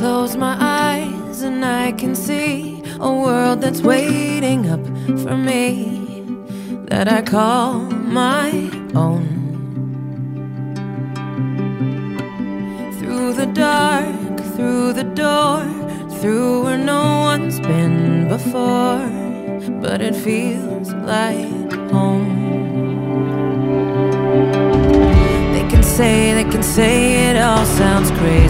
close my eyes and I can see a world that's waiting up for me that I call my own. Through the dark, through the door, through where no one's been before, but it feels like home. They can say, they can say it all sounds crazy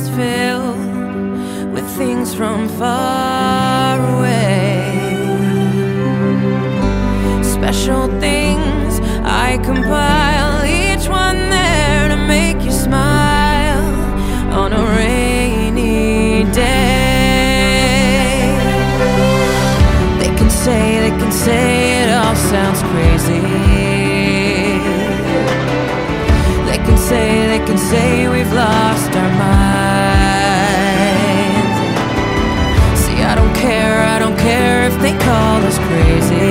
is filled with things from far away. Special things I compile, each one there to make you smile on a rainy day. They can say, they can say it all sounds crazy. they can say we've lost our crazy.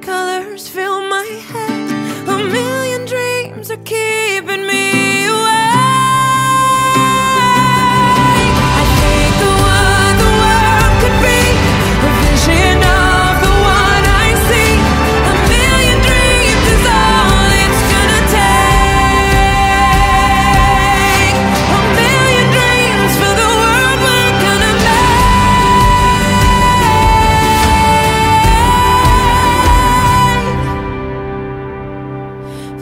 colors fill my head. A million dreams are killed.